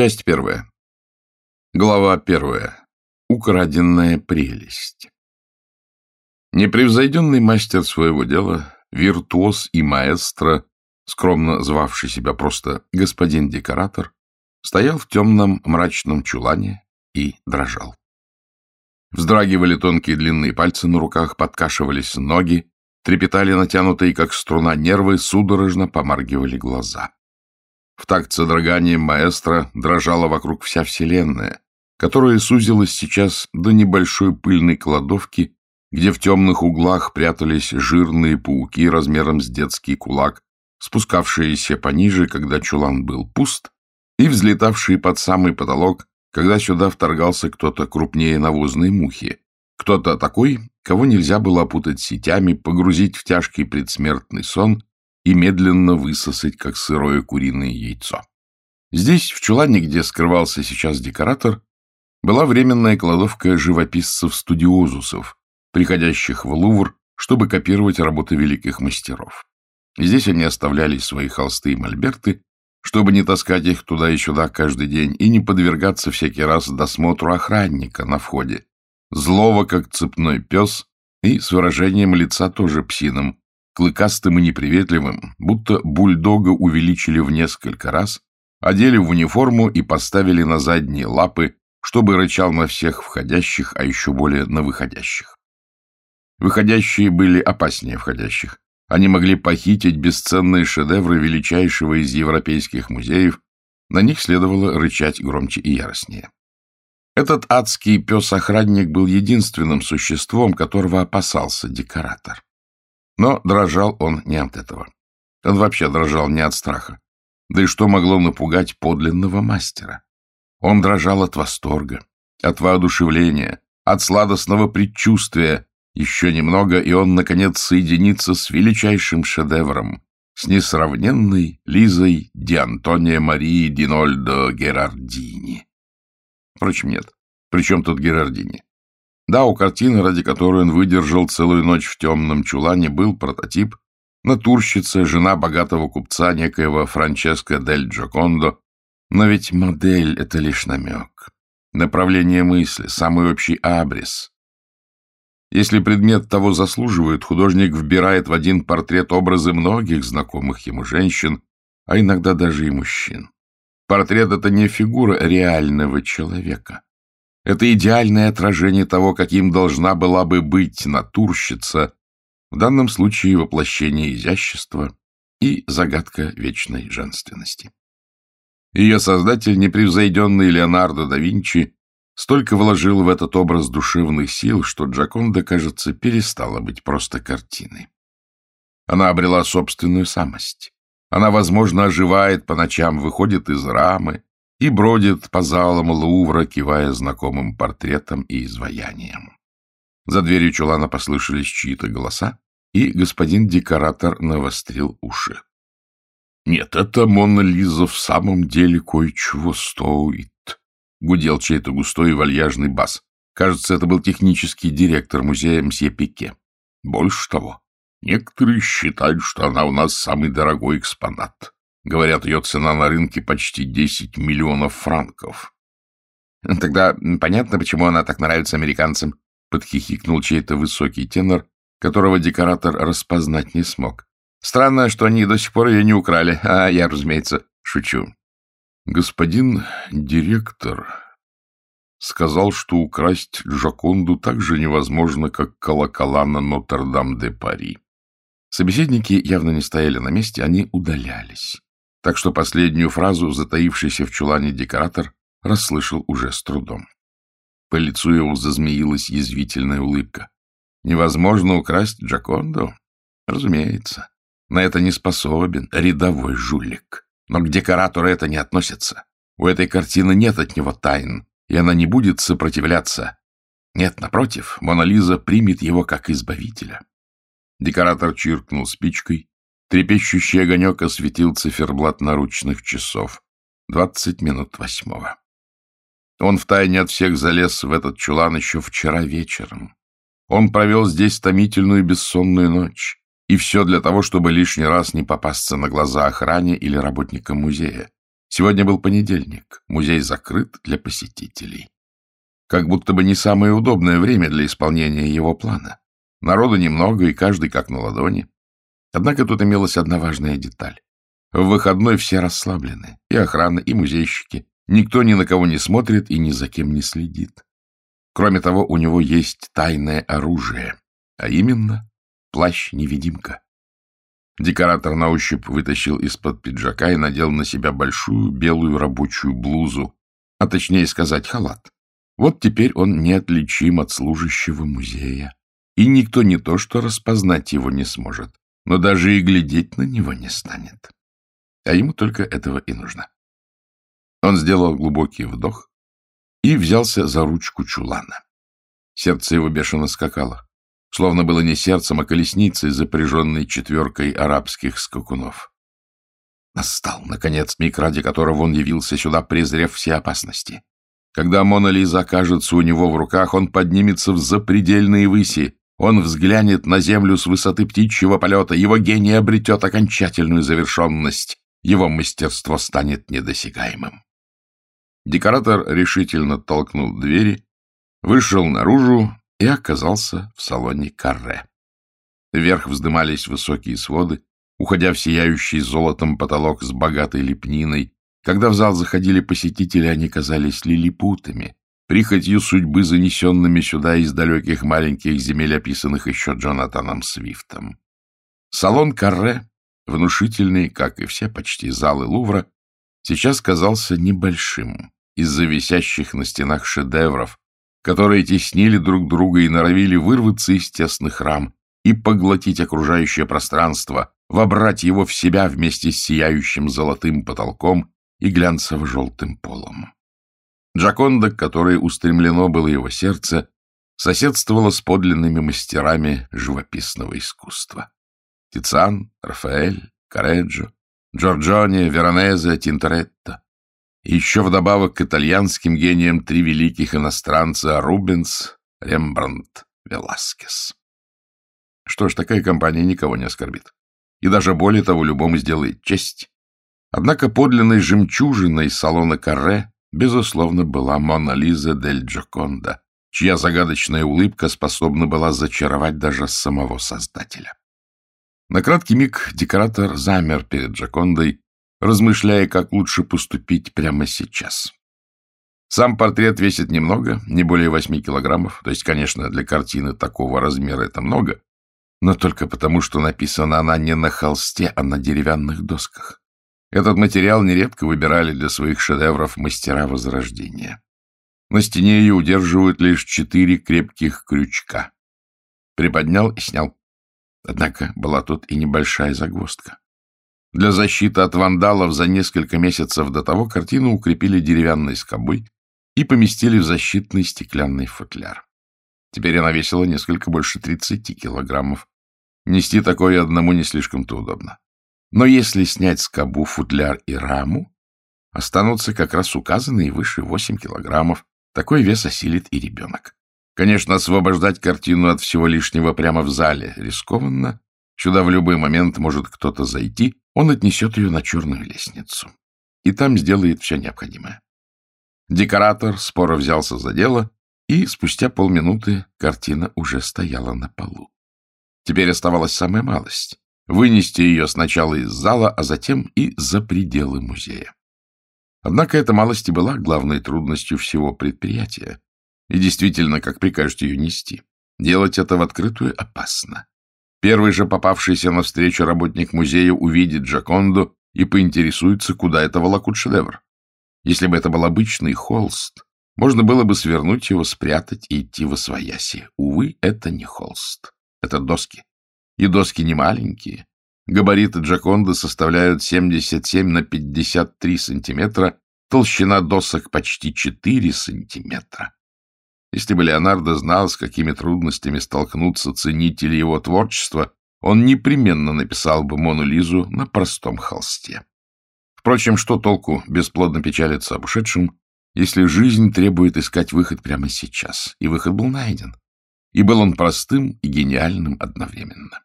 Часть первая. Глава первая. Украденная прелесть. Непревзойденный мастер своего дела, виртуоз и маэстро, скромно звавший себя просто господин декоратор, стоял в темном мрачном чулане и дрожал. Вздрагивали тонкие длинные пальцы на руках, подкашивались ноги, трепетали натянутые, как струна, нервы, судорожно помаргивали глаза. В такт содроганием маэстро дрожала вокруг вся вселенная, которая сузилась сейчас до небольшой пыльной кладовки, где в темных углах прятались жирные пауки размером с детский кулак, спускавшиеся пониже, когда чулан был пуст, и взлетавшие под самый потолок, когда сюда вторгался кто-то крупнее навозной мухи, кто-то такой, кого нельзя было опутать сетями, погрузить в тяжкий предсмертный сон и медленно высосать, как сырое куриное яйцо. Здесь, в чулане, где скрывался сейчас декоратор, была временная кладовка живописцев-студиозусов, приходящих в Лувр, чтобы копировать работы великих мастеров. Здесь они оставляли свои холсты и мольберты, чтобы не таскать их туда и сюда каждый день и не подвергаться всякий раз досмотру охранника на входе, злого, как цепной пес, и с выражением лица тоже псиным, клыкастым и неприветливым, будто бульдога увеличили в несколько раз, одели в униформу и поставили на задние лапы, чтобы рычал на всех входящих, а еще более на выходящих. Выходящие были опаснее входящих. Они могли похитить бесценные шедевры величайшего из европейских музеев, на них следовало рычать громче и яростнее. Этот адский пес-охранник был единственным существом, которого опасался декоратор. Но дрожал он не от этого. Он вообще дрожал не от страха. Да и что могло напугать подлинного мастера? Он дрожал от восторга, от воодушевления, от сладостного предчувствия. Еще немного, и он, наконец, соединится с величайшим шедевром, с несравненной Лизой Ди Антония Марии Динольдо Герардини. Впрочем, нет. Причем тут Герардини? Да, у картины, ради которой он выдержал целую ночь в темном чулане, был прототип натурщица, жена богатого купца, некоего Франческо дель Джокондо. Но ведь модель — это лишь намек, направление мысли, самый общий абрис. Если предмет того заслуживает, художник вбирает в один портрет образы многих знакомых ему женщин, а иногда даже и мужчин. Портрет — это не фигура реального человека. Это идеальное отражение того, каким должна была бы быть натурщица, в данном случае воплощение изящества и загадка вечной женственности. Ее создатель, непревзойденный Леонардо да Винчи, столько вложил в этот образ душевных сил, что Джаконда, кажется, перестала быть просто картиной. Она обрела собственную самость. Она, возможно, оживает по ночам, выходит из рамы, и бродит по залам Лувра, кивая знакомым портретам и изваяниям. За дверью чулана послышались чьи-то голоса, и господин декоратор навострил уши. — Нет, это Мона Лиза в самом деле кое-чего стоит, — гудел чей-то густой и вальяжный бас. Кажется, это был технический директор музея мсье Пике. Больше того, некоторые считают, что она у нас самый дорогой экспонат. Говорят, ее цена на рынке почти 10 миллионов франков. Тогда понятно, почему она так нравится американцам, подхихикнул чей-то высокий тенор, которого декоратор распознать не смог. Странно, что они до сих пор ее не украли, а я, разумеется, шучу. Господин директор сказал, что украсть Джаконду так же невозможно, как колокола на Нотр-Дам-де-Пари. Собеседники явно не стояли на месте, они удалялись так что последнюю фразу, затаившийся в чулане декоратор, расслышал уже с трудом. По лицу его зазмеилась язвительная улыбка. Невозможно украсть Джаконду? Разумеется. На это не способен рядовой жулик. Но к декоратору это не относится. У этой картины нет от него тайн, и она не будет сопротивляться. Нет, напротив, Мона Лиза примет его как избавителя. Декоратор чиркнул спичкой, Трепещущий огонек осветил циферблат наручных часов. Двадцать минут восьмого. Он втайне от всех залез в этот чулан еще вчера вечером. Он провел здесь томительную бессонную ночь. И все для того, чтобы лишний раз не попасться на глаза охране или работникам музея. Сегодня был понедельник, музей закрыт для посетителей. Как будто бы не самое удобное время для исполнения его плана. Народу немного, и каждый как на ладони. Однако тут имелась одна важная деталь. В выходной все расслаблены, и охрана, и музейщики. Никто ни на кого не смотрит и ни за кем не следит. Кроме того, у него есть тайное оружие, а именно плащ-невидимка. Декоратор на ощупь вытащил из-под пиджака и надел на себя большую белую рабочую блузу, а точнее сказать халат. Вот теперь он неотличим от служащего музея, и никто не то что распознать его не сможет, но даже и глядеть на него не станет. А ему только этого и нужно. Он сделал глубокий вдох и взялся за ручку чулана. Сердце его бешено скакало, словно было не сердцем, а колесницей, запряженной четверкой арабских скакунов. Настал, наконец, миг, ради которого он явился сюда, презрев все опасности. Когда Мона Лиза окажется у него в руках, он поднимется в запредельные выси, он взглянет на землю с высоты птичьего полета, его гений обретет окончательную завершенность, его мастерство станет недосягаемым. Декоратор решительно толкнул двери, вышел наружу и оказался в салоне карре. Вверх вздымались высокие своды, уходя в сияющий золотом потолок с богатой лепниной. Когда в зал заходили посетители, они казались лилипутами, прихотью судьбы, занесенными сюда из далеких маленьких земель, описанных еще Джонатаном Свифтом. Салон карре, внушительный, как и все почти залы Лувра, сейчас казался небольшим из-за висящих на стенах шедевров, которые теснили друг друга и норовили вырваться из тесных рам и поглотить окружающее пространство, вобрать его в себя вместе с сияющим золотым потолком и глянцево-желтым полом. Джаконда, к которой устремлено было его сердце, соседствовала с подлинными мастерами живописного искусства. Тициан, Рафаэль, Кареджо, Джорджони, Веронезе, Тинторетто. И еще вдобавок к итальянским гениям три великих иностранца Рубенс, Рембрандт, Веласкес. Что ж, такая компания никого не оскорбит. И даже более того, любому сделает честь. Однако подлинной жемчужиной салона Карре, безусловно, была Мона Лиза дель Джоконда, чья загадочная улыбка способна была зачаровать даже самого создателя. На краткий миг декоратор замер перед Джакондой, размышляя, как лучше поступить прямо сейчас. Сам портрет весит немного, не более восьми килограммов, то есть, конечно, для картины такого размера это много, но только потому, что написана она не на холсте, а на деревянных досках. Этот материал нередко выбирали для своих шедевров мастера Возрождения. На стене ее удерживают лишь четыре крепких крючка. Приподнял и снял. Однако была тут и небольшая загвоздка. Для защиты от вандалов за несколько месяцев до того картину укрепили деревянной скобой и поместили в защитный стеклянный футляр. Теперь она весила несколько больше 30 килограммов. Нести такое одному не слишком-то удобно. Но если снять скобу, футляр и раму, останутся как раз указанные выше 8 килограммов. Такой вес осилит и ребенок. Конечно, освобождать картину от всего лишнего прямо в зале рискованно. Сюда в любой момент может кто-то зайти, он отнесет ее на черную лестницу. И там сделает все необходимое. Декоратор споро взялся за дело, и спустя полминуты картина уже стояла на полу. Теперь оставалась самая малость — вынести ее сначала из зала, а затем и за пределы музея. Однако эта малость и была главной трудностью всего предприятия. И действительно, как прикажете ее нести? Делать это в открытую опасно. Первый же попавшийся навстречу работник музея увидит Джаконду и поинтересуется, куда это волокут шедевр. Если бы это был обычный холст, можно было бы свернуть его, спрятать и идти во свояси. Увы, это не холст. Это доски. И доски не маленькие. Габариты Джаконды составляют 77 на 53 сантиметра, толщина досок почти 4 сантиметра. Если бы Леонардо знал, с какими трудностями столкнутся ценители его творчества, он непременно написал бы Мону Лизу на простом холсте. Впрочем, что толку бесплодно печалиться об ушедшем, если жизнь требует искать выход прямо сейчас? И выход был найден. И был он простым и гениальным одновременно.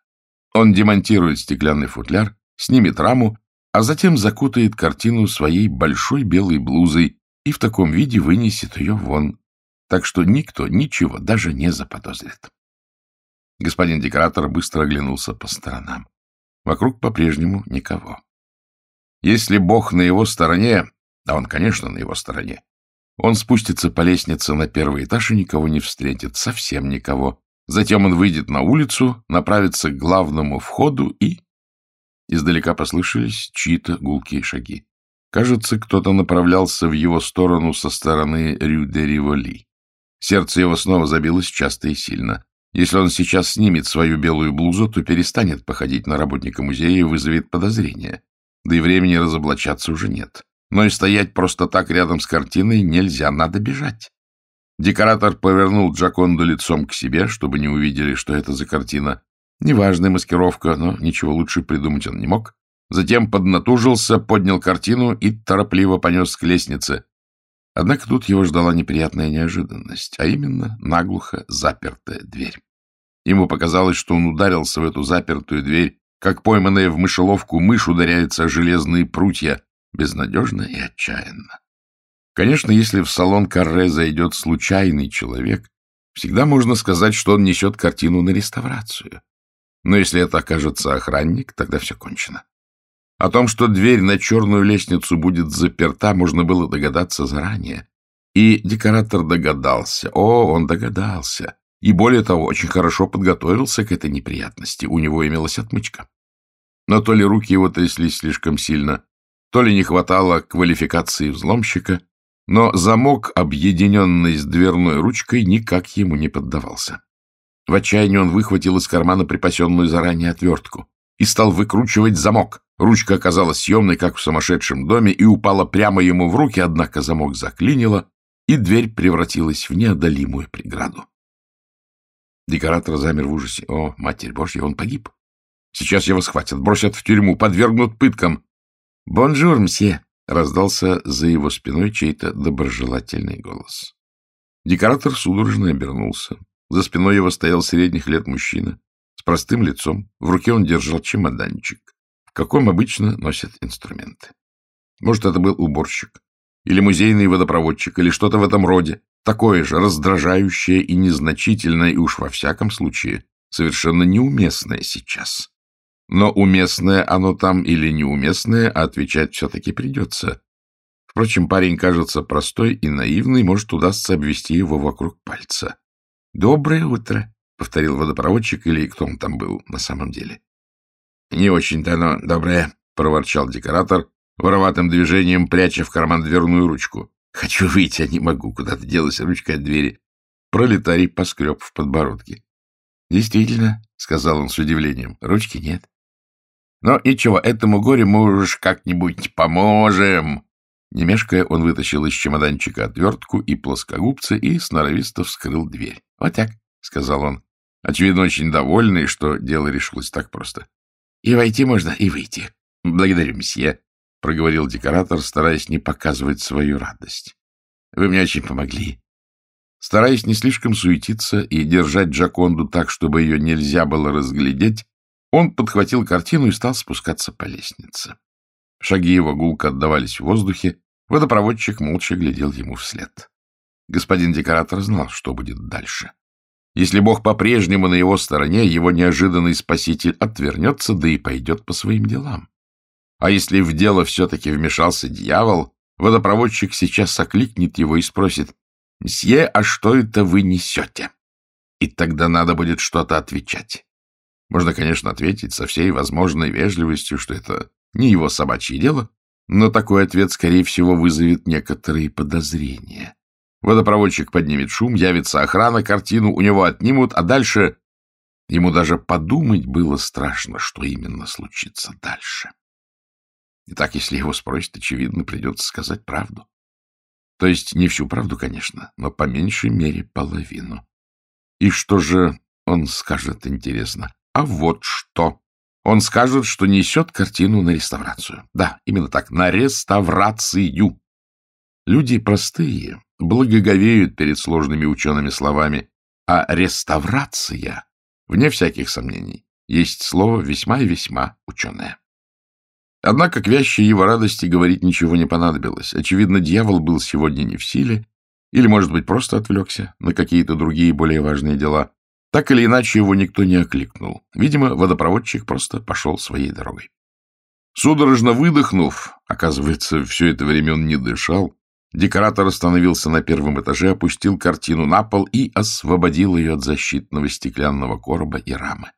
Он демонтирует стеклянный футляр, снимет раму, а затем закутает картину своей большой белой блузой и в таком виде вынесет ее вон, так что никто ничего даже не заподозрит. Господин декоратор быстро оглянулся по сторонам. Вокруг по-прежнему никого. Если Бог на его стороне, а он, конечно, на его стороне, он спустится по лестнице на первый этаж и никого не встретит, совсем никого. Затем он выйдет на улицу, направится к главному входу и... Издалека послышались чьи-то гулкие шаги. Кажется, кто-то направлялся в его сторону со стороны Рю-де-Риволи. Сердце его снова забилось часто и сильно. Если он сейчас снимет свою белую блузу, то перестанет походить на работника музея и вызовет подозрения. Да и времени разоблачаться уже нет. Но и стоять просто так рядом с картиной нельзя, надо бежать. Декоратор повернул Джаконду лицом к себе, чтобы не увидели, что это за картина. Неважная маскировка, но ничего лучше придумать он не мог. Затем поднатужился, поднял картину и торопливо понес к лестнице. Однако тут его ждала неприятная неожиданность, а именно наглухо запертая дверь. Ему показалось, что он ударился в эту запертую дверь, как пойманная в мышеловку мышь ударяется о железные прутья, безнадежно и отчаянно. Конечно, если в салон Карре зайдет случайный человек, всегда можно сказать, что он несет картину на реставрацию. Но если это окажется охранник, тогда все кончено. О том, что дверь на черную лестницу будет заперта, можно было догадаться заранее. И декоратор догадался. О, он догадался. И более того, очень хорошо подготовился к этой неприятности. У него имелась отмычка. Но то ли руки его тряслись слишком сильно, то ли не хватало квалификации взломщика, но замок, объединенный с дверной ручкой, никак ему не поддавался. В отчаянии он выхватил из кармана припасенную заранее отвертку и стал выкручивать замок. Ручка оказалась съемной, как в сумасшедшем доме, и упала прямо ему в руки, однако замок заклинило, и дверь превратилась в неодолимую преграду. Декоратор замер в ужасе. О, Матерь Божья, он погиб. Сейчас его схватят, бросят в тюрьму, подвергнут пыткам. «Бонжур, мсье!» — раздался за его спиной чей-то доброжелательный голос. Декоратор судорожно обернулся. За спиной его стоял средних лет мужчина с простым лицом. В руке он держал чемоданчик, в каком обычно носят инструменты. Может, это был уборщик, или музейный водопроводчик, или что-то в этом роде, такое же раздражающее и незначительное, и уж во всяком случае совершенно неуместное сейчас. Но уместное оно там или неуместное, а отвечать все-таки придется. Впрочем, парень кажется простой и наивный, может, удастся обвести его вокруг пальца. — Доброе утро, — повторил водопроводчик, или кто он там был на самом деле. — Не очень-то оно доброе, — проворчал декоратор, вороватым движением пряча в карман дверную ручку. — Хочу выйти, а не могу, куда-то делась ручка от двери. Пролетарий поскреб в подбородке. — Действительно, — сказал он с удивлением, — ручки нет. Но ничего, этому горю мы уж как-нибудь поможем. Не мешкая, он вытащил из чемоданчика отвертку и плоскогубцы и сноровисто вскрыл дверь. — Вот так, — сказал он, очевидно, очень довольный, что дело решилось так просто. — И войти можно, и выйти. — Благодарю, месье, — проговорил декоратор, стараясь не показывать свою радость. — Вы мне очень помогли. Стараясь не слишком суетиться и держать Джаконду так, чтобы ее нельзя было разглядеть, он подхватил картину и стал спускаться по лестнице. Шаги его гулко отдавались в воздухе, водопроводчик молча глядел ему вслед. Господин декоратор знал, что будет дальше. Если Бог по-прежнему на его стороне, его неожиданный спаситель отвернется, да и пойдет по своим делам. А если в дело все-таки вмешался дьявол, водопроводчик сейчас окликнет его и спросит, «Мсье, а что это вы несете?» И тогда надо будет что-то отвечать. Можно, конечно, ответить со всей возможной вежливостью, что это не его собачье дело, но такой ответ, скорее всего, вызовет некоторые подозрения. Водопроводчик поднимет шум, явится охрана, картину у него отнимут, а дальше... Ему даже подумать было страшно, что именно случится дальше. Итак, если его спросят, очевидно, придется сказать правду. То есть не всю правду, конечно, но по меньшей мере половину. И что же он скажет, интересно? А вот что. Он скажет, что несет картину на реставрацию. Да, именно так, на реставрацию. Люди простые, благоговеют перед сложными учеными словами, а реставрация, вне всяких сомнений, есть слово весьма и весьма ученое. Однако к вящей его радости говорить ничего не понадобилось. Очевидно, дьявол был сегодня не в силе, или, может быть, просто отвлекся на какие-то другие более важные дела. Так или иначе, его никто не окликнул. Видимо, водопроводчик просто пошел своей дорогой. Судорожно выдохнув, оказывается, все это время он не дышал, декоратор остановился на первом этаже, опустил картину на пол и освободил ее от защитного стеклянного короба и рамы.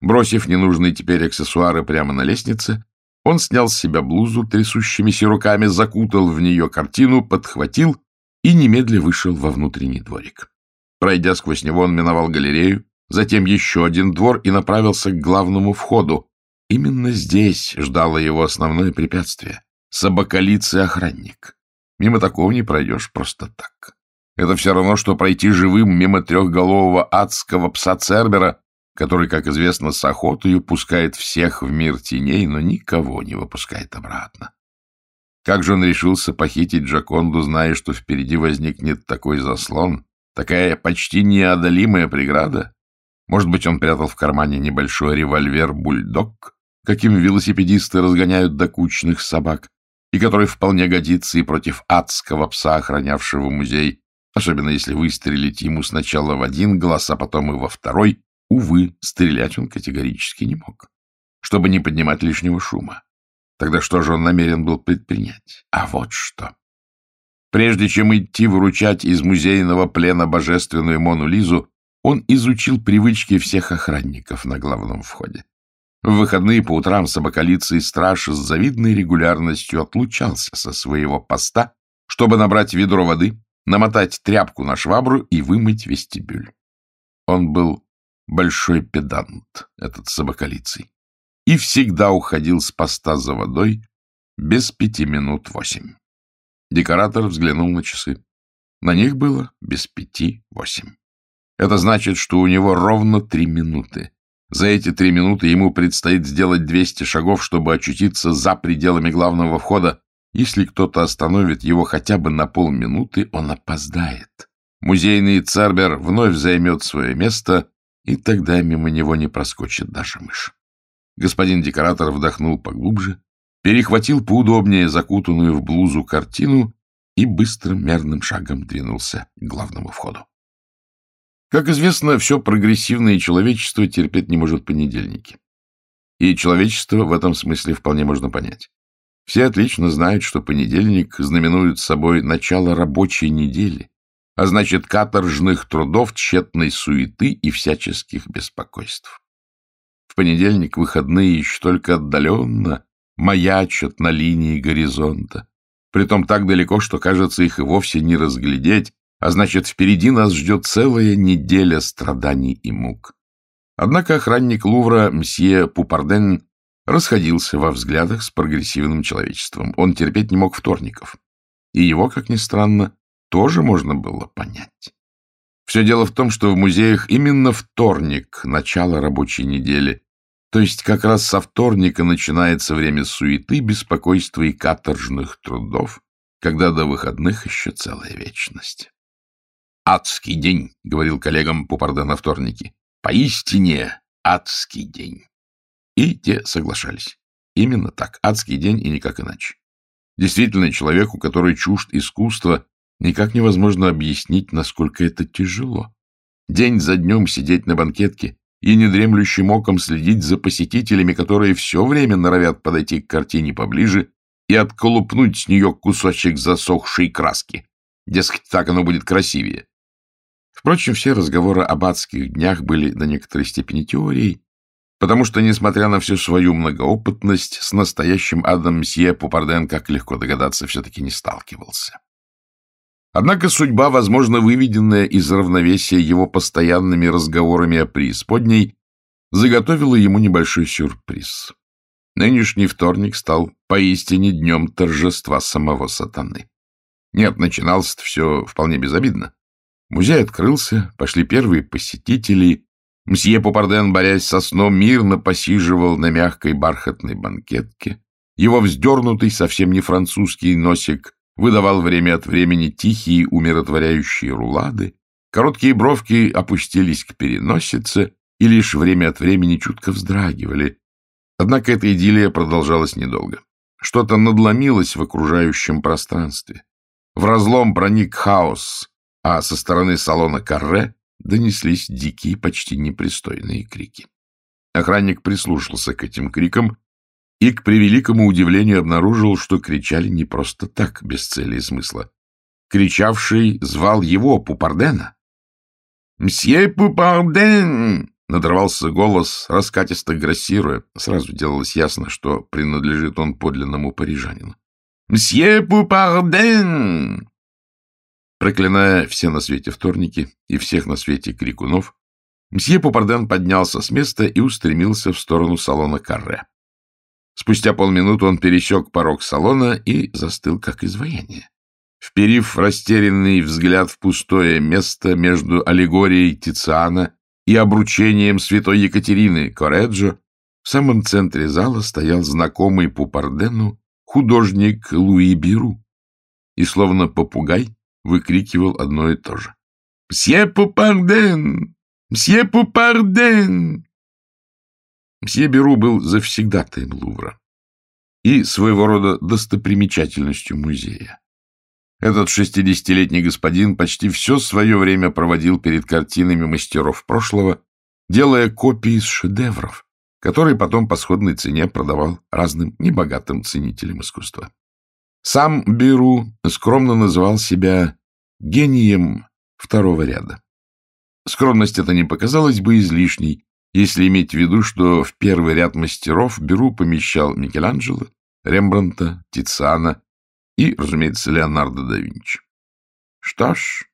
Бросив ненужные теперь аксессуары прямо на лестнице, он снял с себя блузу трясущимися руками, закутал в нее картину, подхватил и немедля вышел во внутренний дворик. Пройдя сквозь него, он миновал галерею, затем еще один двор и направился к главному входу. Именно здесь ждало его основное препятствие — собаколицый охранник. Мимо такого не пройдешь просто так. Это все равно, что пройти живым мимо трехголового адского пса Цербера, который, как известно, с охотою пускает всех в мир теней, но никого не выпускает обратно. Как же он решился похитить Джаконду, зная, что впереди возникнет такой заслон, такая почти неодолимая преграда? Может быть, он прятал в кармане небольшой револьвер-бульдог, каким велосипедисты разгоняют докучных собак, и который вполне годится и против адского пса, охранявшего музей, особенно если выстрелить ему сначала в один глаз, а потом и во второй, Увы, стрелять он категорически не мог, чтобы не поднимать лишнего шума. Тогда что же он намерен был предпринять? А вот что. Прежде чем идти выручать из музейного плена божественную Мону Лизу, он изучил привычки всех охранников на главном входе. В выходные по утрам собаколицый страж с завидной регулярностью отлучался со своего поста, чтобы набрать ведро воды, намотать тряпку на швабру и вымыть вестибюль. Он был большой педант, этот собаколицый, и всегда уходил с поста за водой без пяти минут восемь. Декоратор взглянул на часы. На них было без пяти восемь. Это значит, что у него ровно три минуты. За эти три минуты ему предстоит сделать 200 шагов, чтобы очутиться за пределами главного входа. Если кто-то остановит его хотя бы на полминуты, он опоздает. Музейный Цербер вновь займет свое место, и тогда мимо него не проскочит даже мышь. Господин декоратор вдохнул поглубже, перехватил поудобнее закутанную в блузу картину и быстрым мерным шагом двинулся к главному входу. Как известно, все прогрессивное человечество терпеть не может понедельники. И человечество в этом смысле вполне можно понять. Все отлично знают, что понедельник знаменует собой начало рабочей недели, а значит, каторжных трудов, тщетной суеты и всяческих беспокойств. В понедельник выходные еще только отдаленно маячат на линии горизонта, притом так далеко, что, кажется, их и вовсе не разглядеть, а значит, впереди нас ждет целая неделя страданий и мук. Однако охранник Лувра, мсье Пупарден, расходился во взглядах с прогрессивным человечеством. Он терпеть не мог вторников. И его, как ни странно, тоже можно было понять. Все дело в том, что в музеях именно вторник — начало рабочей недели, то есть как раз со вторника начинается время суеты, беспокойства и каторжных трудов, когда до выходных еще целая вечность. «Адский день», — говорил коллегам Пупарда на вторнике. «Поистине адский день». И те соглашались. Именно так, адский день и никак иначе. Действительно, человеку, который чужд искусства, Никак невозможно объяснить, насколько это тяжело. День за днем сидеть на банкетке и недремлющим оком следить за посетителями, которые все время норовят подойти к картине поближе и отколупнуть с нее кусочек засохшей краски. Дескать, так оно будет красивее. Впрочем, все разговоры об адских днях были до некоторой степени теорией, потому что, несмотря на всю свою многоопытность, с настоящим адом мсье Пупарден, как легко догадаться, все-таки не сталкивался. Однако судьба, возможно, выведенная из равновесия его постоянными разговорами о преисподней, заготовила ему небольшой сюрприз. Нынешний вторник стал поистине днем торжества самого сатаны. Нет, начиналось все вполне безобидно. Музей открылся, пошли первые посетители. Мсье Попарден, борясь со сном, мирно посиживал на мягкой бархатной банкетке. Его вздернутый, совсем не французский носик выдавал время от времени тихие умиротворяющие рулады, короткие бровки опустились к переносице и лишь время от времени чутко вздрагивали. Однако эта идиллия продолжалась недолго. Что-то надломилось в окружающем пространстве. В разлом проник хаос, а со стороны салона Карре донеслись дикие, почти непристойные крики. Охранник прислушался к этим крикам и, к превеликому удивлению, обнаружил, что кричали не просто так, без цели и смысла. Кричавший звал его, Пупардена. «Мсье Пупарден!» — надрывался голос, раскатисто грассируя. Сразу делалось ясно, что принадлежит он подлинному парижанину. «Мсье Пупарден!» Проклиная все на свете вторники и всех на свете крикунов, мсье Пупарден поднялся с места и устремился в сторону салона Карре. Спустя полминуты он пересек порог салона и застыл, как изваяние. Вперив растерянный взгляд в пустое место между аллегорией Тициана и обручением святой Екатерины Кореджо, в самом центре зала стоял знакомый Пупардену художник Луи Биру и, словно попугай, выкрикивал одно и то же. «Мсье Пупарден! Мсье Пупарден!» Мсье Беру был завсегдатаем Лувра и своего рода достопримечательностью музея. Этот шестидесятилетний господин почти все свое время проводил перед картинами мастеров прошлого, делая копии из шедевров, которые потом по сходной цене продавал разным небогатым ценителям искусства. Сам Беру скромно называл себя гением второго ряда. Скромность эта не показалась бы излишней, если иметь в виду, что в первый ряд мастеров Беру помещал Микеланджело, Рембранта, Тициана и, разумеется, Леонардо да Винчи. Что ж,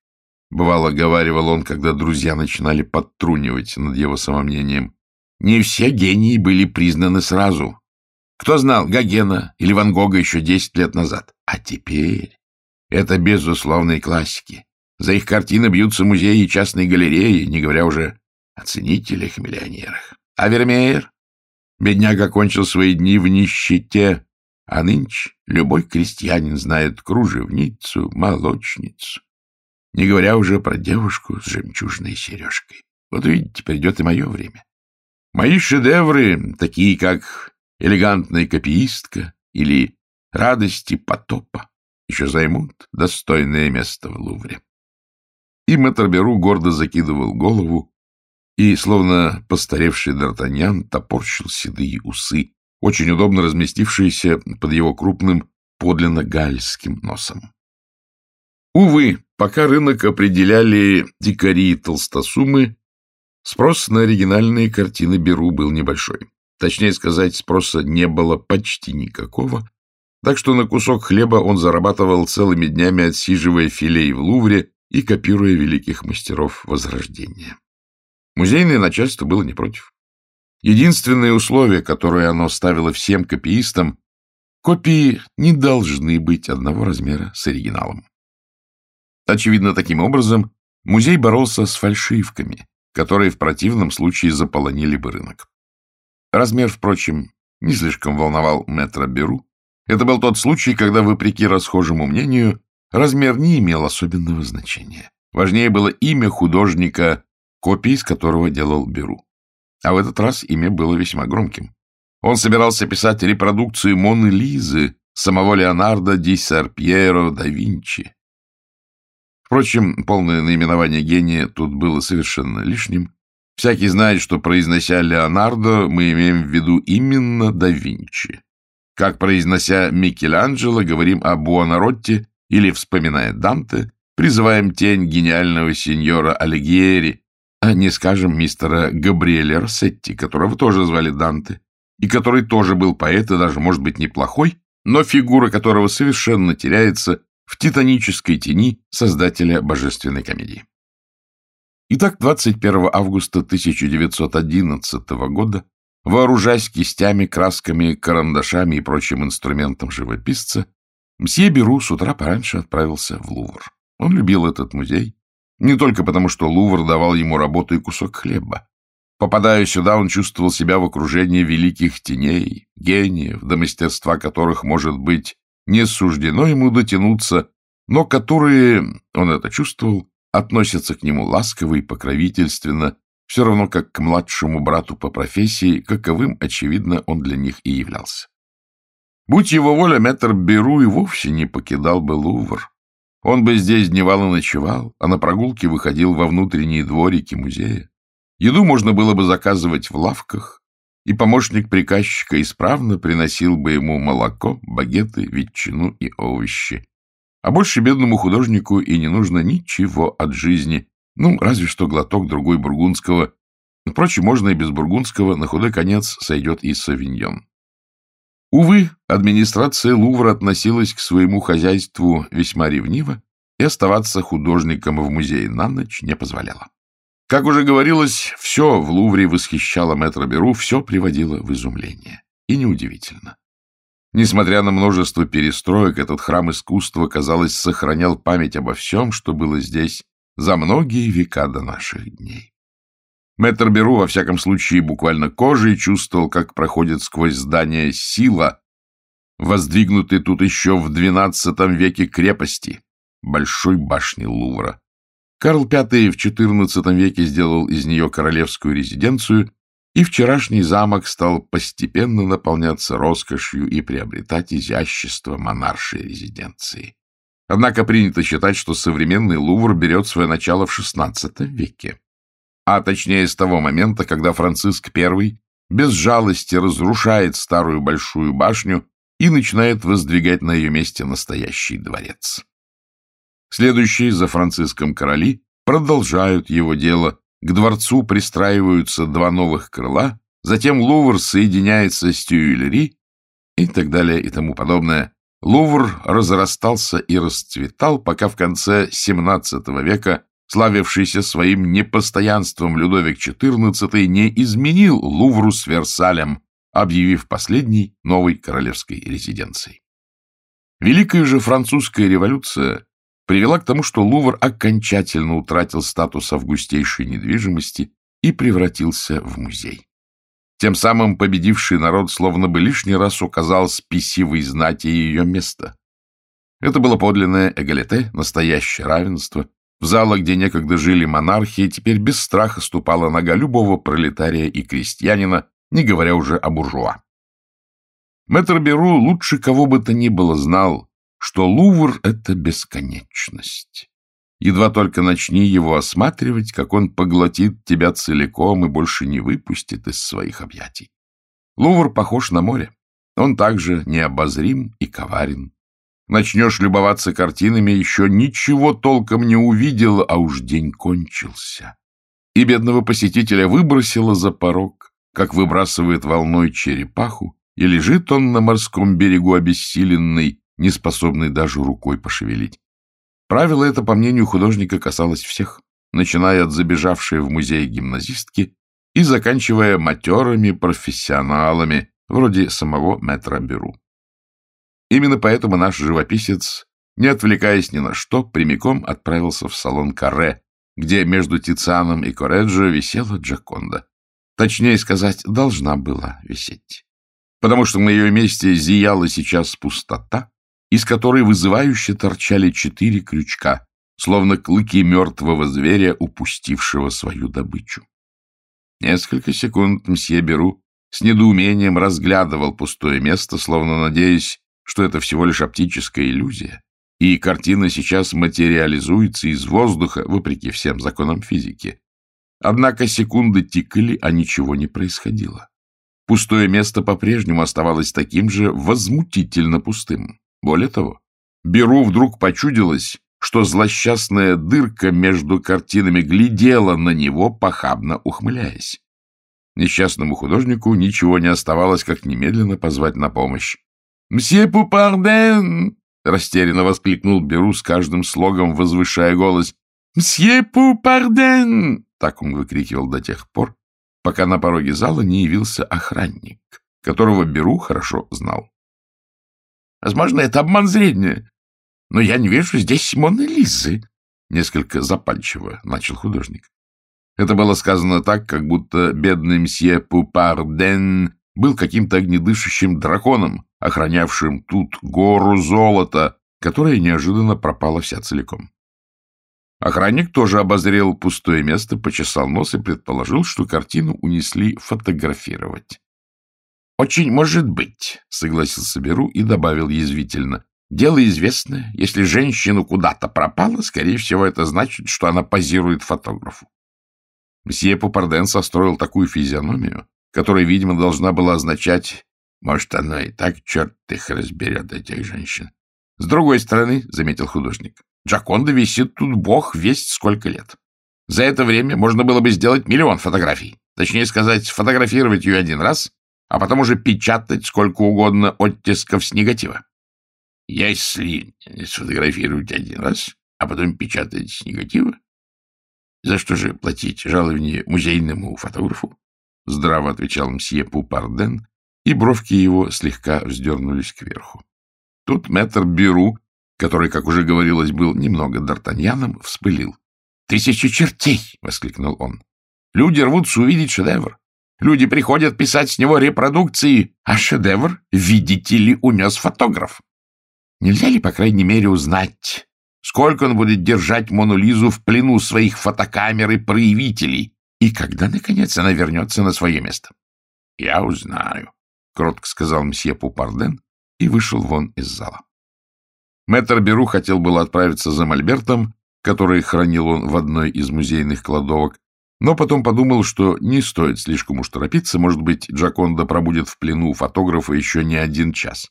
бывало, говаривал он, когда друзья начинали подтрунивать над его самомнением, не все гении были признаны сразу. Кто знал Гогена или Ван Гога еще десять лет назад? А теперь это безусловные классики. За их картины бьются музеи и частные галереи, не говоря уже о ценителях и миллионерах. А Вермеер? Бедняга кончил свои дни в нищете, а нынче любой крестьянин знает кружевницу, молочницу. Не говоря уже про девушку с жемчужной сережкой. Вот видите, придет и мое время. Мои шедевры, такие как «Элегантная копиистка» или «Радости потопа», еще займут достойное место в Лувре. И Матерберу гордо закидывал голову и, словно постаревший Д'Артаньян, топорщил седые усы, очень удобно разместившиеся под его крупным подлинно гальским носом. Увы, пока рынок определяли дикари и толстосумы, спрос на оригинальные картины Беру был небольшой. Точнее сказать, спроса не было почти никакого, так что на кусок хлеба он зарабатывал целыми днями, отсиживая филей в Лувре и копируя великих мастеров Возрождения. Музейное начальство было не против. Единственное условие, которое оно ставило всем копиистам, копии не должны быть одного размера с оригиналом. Очевидно, таким образом музей боролся с фальшивками, которые в противном случае заполонили бы рынок. Размер, впрочем, не слишком волновал метра Беру. Это был тот случай, когда, вопреки расхожему мнению, размер не имел особенного значения. Важнее было имя художника, копии из которого делал Беру. А в этот раз имя было весьма громким. Он собирался писать репродукцию Моны Лизы самого Леонардо ди Сарпьеро да Винчи. Впрочем, полное наименование гения тут было совершенно лишним. Всякий знает, что, произнося Леонардо, мы имеем в виду именно да Винчи. Как, произнося Микеланджело, говорим о Буонаротте или, вспоминая Данте, призываем тень гениального сеньора Алигьери, а не, скажем, мистера Габриэля Рассетти, которого тоже звали Данте, и который тоже был поэт и даже, может быть, неплохой, но фигура которого совершенно теряется в титанической тени создателя божественной комедии. Итак, 21 августа 1911 года, вооружаясь кистями, красками, карандашами и прочим инструментом живописца, мсье Беру с утра пораньше отправился в Лувр. Он любил этот музей, не только потому, что Лувр давал ему работу и кусок хлеба. Попадая сюда, он чувствовал себя в окружении великих теней, гениев, до мастерства которых, может быть, не суждено ему дотянуться, но которые, он это чувствовал, относятся к нему ласково и покровительственно, все равно как к младшему брату по профессии, каковым, очевидно, он для них и являлся. Будь его воля, мэтр Беру и вовсе не покидал бы Лувр. Он бы здесь дневал и ночевал, а на прогулке выходил во внутренние дворики музея. Еду можно было бы заказывать в лавках, и помощник приказчика исправно приносил бы ему молоко, багеты, ветчину и овощи. А больше бедному художнику и не нужно ничего от жизни, ну, разве что глоток другой бургундского. Впрочем, можно и без бургундского, на худой конец сойдет и савиньон. Увы, администрация Лувра относилась к своему хозяйству весьма ревниво и оставаться художником в музее на ночь не позволяла. Как уже говорилось, все в Лувре восхищало мэтра Беру, все приводило в изумление. И неудивительно. Несмотря на множество перестроек, этот храм искусства, казалось, сохранял память обо всем, что было здесь за многие века до наших дней. Мэтр Беру, во всяком случае, буквально кожей чувствовал, как проходит сквозь здание сила, воздвигнутой тут еще в XII веке крепости, большой башни Лувра. Карл V в XIV веке сделал из нее королевскую резиденцию, и вчерашний замок стал постепенно наполняться роскошью и приобретать изящество монаршей резиденции. Однако принято считать, что современный Лувр берет свое начало в XVI веке а точнее с того момента, когда Франциск I без жалости разрушает старую большую башню и начинает воздвигать на ее месте настоящий дворец. Следующие за Франциском короли продолжают его дело, к дворцу пристраиваются два новых крыла, затем Лувр соединяется с Тюильри и так далее и тому подобное. Лувр разрастался и расцветал, пока в конце XVII века славившийся своим непостоянством Людовик XIV, не изменил Лувру с Версалем, объявив последней новой королевской резиденцией. Великая же французская революция привела к тому, что Лувр окончательно утратил статус августейшей недвижимости и превратился в музей. Тем самым победивший народ словно бы лишний раз указал спесивой знати ее место. Это было подлинное эгалите, настоящее равенство, в зала, где некогда жили монархи, теперь без страха ступала нога любого пролетария и крестьянина, не говоря уже о буржуа. Мэтр Беру лучше кого бы то ни было знал, что Лувр — это бесконечность. Едва только начни его осматривать, как он поглотит тебя целиком и больше не выпустит из своих объятий. Лувр похож на море. Он также необозрим и коварен. Начнешь любоваться картинами, еще ничего толком не увидел, а уж день кончился. И бедного посетителя выбросило за порог, как выбрасывает волной черепаху, и лежит он на морском берегу обессиленный, неспособный даже рукой пошевелить. Правило это, по мнению художника, касалось всех, начиная от забежавшей в музей гимназистки и заканчивая матерыми профессионалами, вроде самого мэтра Беру. Именно поэтому наш живописец, не отвлекаясь ни на что, прямиком отправился в салон Карре, где между Тицианом и Кореджо висела Джаконда. Точнее сказать, должна была висеть. Потому что на ее месте зияла сейчас пустота, из которой вызывающе торчали четыре крючка, словно клыки мертвого зверя, упустившего свою добычу. Несколько секунд мсье Беру с недоумением разглядывал пустое место, словно надеясь, что это всего лишь оптическая иллюзия, и картина сейчас материализуется из воздуха, вопреки всем законам физики. Однако секунды тикали, а ничего не происходило. Пустое место по-прежнему оставалось таким же возмутительно пустым. Более того, Беру вдруг почудилось, что злосчастная дырка между картинами глядела на него, похабно ухмыляясь. Несчастному художнику ничего не оставалось, как немедленно позвать на помощь. «Мсье Пупарден!» — растерянно воскликнул Беру с каждым слогом, возвышая голос. «Мсье Пупарден!» — так он выкрикивал до тех пор, пока на пороге зала не явился охранник, которого Беру хорошо знал. «Возможно, это обман зрения, но я не вижу здесь Моны Лизы», — несколько запальчиво начал художник. Это было сказано так, как будто бедный мсье Пупарден был каким-то огнедышащим драконом, охранявшим тут гору золота, которая неожиданно пропала вся целиком. Охранник тоже обозрел пустое место, почесал нос и предположил, что картину унесли фотографировать. — Очень может быть, — согласился Беру и добавил язвительно. — Дело известное. Если женщина куда-то пропала, скорее всего, это значит, что она позирует фотографу. Мсье Пупарден состроил такую физиономию, которая, видимо, должна была означать «Может, она и так, черт их разберет, этих женщин». — С другой стороны, — заметил художник, — Джаконда висит тут бог весть сколько лет. За это время можно было бы сделать миллион фотографий. Точнее сказать, сфотографировать ее один раз, а потом уже печатать сколько угодно оттисков с негатива. Если сфотографировать один раз, а потом печатать с негатива, за что же платить жалование музейному фотографу? Здраво отвечал мсье Пупарден, и бровки его слегка вздернулись кверху. Тут мэтр Беру, который, как уже говорилось, был немного д'Артаньяном, вспылил. «Тысячи чертей!» — воскликнул он. «Люди рвутся увидеть шедевр. Люди приходят писать с него репродукции, а шедевр, видите ли, унес фотограф. Нельзя ли, по крайней мере, узнать, сколько он будет держать Мону Лизу в плену своих фотокамер и проявителей, и когда, наконец, она вернется на свое место? — Я узнаю, — кротко сказал мсье Пупарден и вышел вон из зала. Мэтр Беру хотел было отправиться за Мольбертом, который хранил он в одной из музейных кладовок, но потом подумал, что не стоит слишком уж торопиться, может быть, Джаконда пробудет в плену фотографа еще не один час.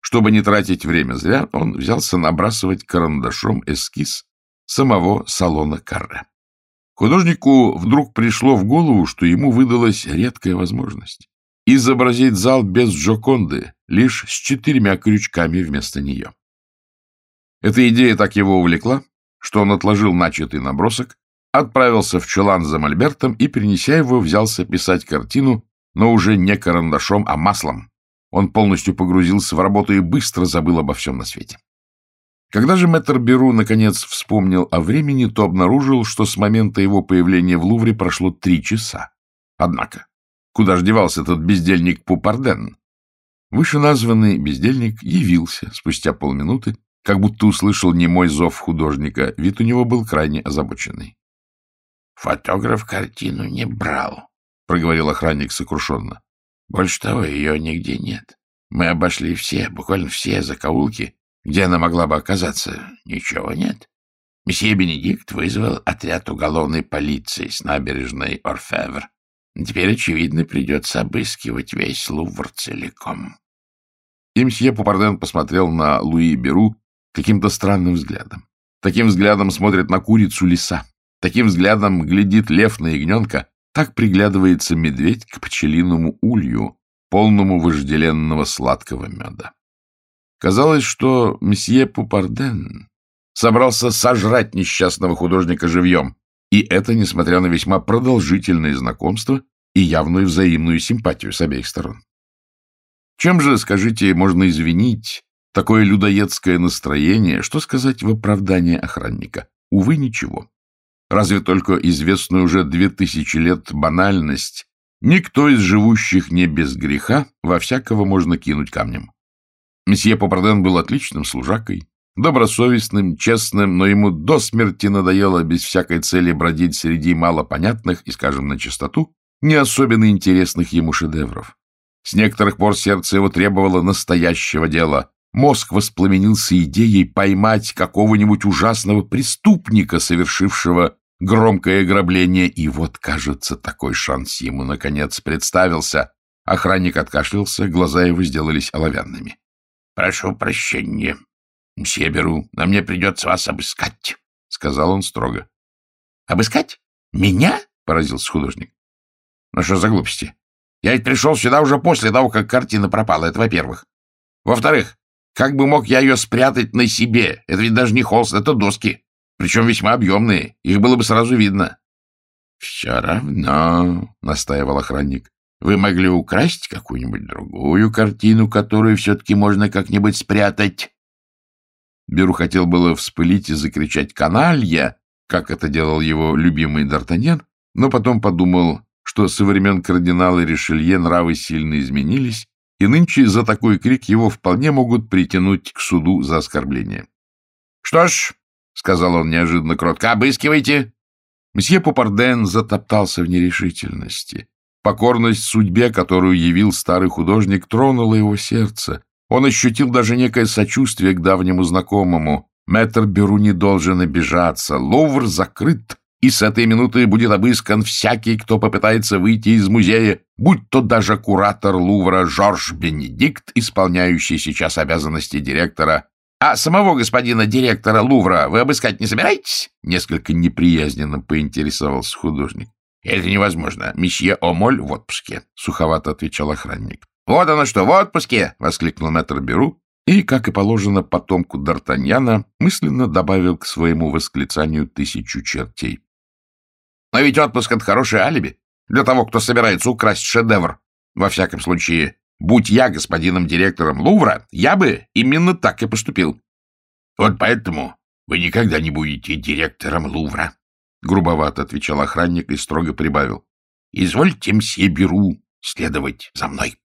Чтобы не тратить время зря, он взялся набрасывать карандашом эскиз самого салона Карре. Художнику вдруг пришло в голову, что ему выдалась редкая возможность изобразить зал без Джоконды, лишь с четырьмя крючками вместо нее. Эта идея так его увлекла, что он отложил начатый набросок отправился в чулан за мольбертом и, принеся его, взялся писать картину, но уже не карандашом, а маслом. Он полностью погрузился в работу и быстро забыл обо всем на свете. Когда же мэтр Беру наконец вспомнил о времени, то обнаружил, что с момента его появления в Лувре прошло три часа. Однако, куда же девался этот бездельник Пупарден? Вышеназванный бездельник явился спустя полминуты, как будто услышал немой зов художника, вид у него был крайне озабоченный. Фотограф картину не брал, — проговорил охранник сокрушенно. Больше того, ее нигде нет. Мы обошли все, буквально все закоулки, где она могла бы оказаться. Ничего нет. Месье Бенедикт вызвал отряд уголовной полиции с набережной Орфевр. Теперь, очевидно, придется обыскивать весь Лувр целиком. И мсье Пупарден посмотрел на Луи Беру каким-то странным взглядом. Таким взглядом смотрят на курицу лиса. Таким взглядом глядит лев на ягненка, так приглядывается медведь к пчелиному улью, полному вожделенного сладкого меда. Казалось, что месье Пупарден собрался сожрать несчастного художника живьем, и это несмотря на весьма продолжительное знакомство и явную взаимную симпатию с обеих сторон. Чем же, скажите, можно извинить такое людоедское настроение, что сказать в оправдание охранника? Увы, ничего. Разве только известную уже две тысячи лет банальность «Никто из живущих не без греха, во всякого можно кинуть камнем». Месье Попарден был отличным служакой, добросовестным, честным, но ему до смерти надоело без всякой цели бродить среди малопонятных и, скажем на чистоту, не особенно интересных ему шедевров. С некоторых пор сердце его требовало настоящего дела. Мозг воспламенился идеей поймать какого-нибудь ужасного преступника, совершившего громкое ограбление, и вот, кажется, такой шанс ему, наконец, представился. Охранник откашлялся, глаза его сделались оловянными. — Прошу прощения, мсье Беру, но мне придется вас обыскать, — сказал он строго. — Обыскать? Меня? — поразился художник. — Ну что за глупости? Я ведь пришел сюда уже после того, как картина пропала, это во-первых. Во-вторых, как бы мог я ее спрятать на себе? Это ведь даже не холст, это доски причем весьма объемные, их было бы сразу видно. — Все равно, — настаивал охранник, — вы могли украсть какую-нибудь другую картину, которую все-таки можно как-нибудь спрятать. Беру хотел было вспылить и закричать «Каналья!», как это делал его любимый Д'Артаньян, но потом подумал, что со времен кардинала Ришелье нравы сильно изменились, и нынче за такой крик его вполне могут притянуть к суду за оскорбление. — Что ж, — сказал он неожиданно кротко. — Обыскивайте. Месье Попарден затоптался в нерешительности. Покорность судьбе, которую явил старый художник, тронула его сердце. Он ощутил даже некое сочувствие к давнему знакомому. Мэтр Беру не должен обижаться. Лувр закрыт, и с этой минуты будет обыскан всякий, кто попытается выйти из музея, будь то даже куратор Лувра Жорж Бенедикт, исполняющий сейчас обязанности директора. А самого господина директора Лувра вы обыскать не собираетесь? Несколько неприязненно поинтересовался художник. — Это невозможно. Месье Омоль в отпуске, — суховато отвечал охранник. — Вот оно что, в отпуске! — воскликнул мэтр Беру и, как и положено потомку Д'Артаньяна, мысленно добавил к своему восклицанию тысячу чертей. — Но ведь отпуск — это хорошее алиби для того, кто собирается украсть шедевр. Во всяком случае, будь я господином директором Лувра, я бы именно так и поступил. — Вот поэтому вы никогда не будете директором Лувра, — грубовато отвечал охранник и строго прибавил. — Извольте, мсье Беру, следовать за мной.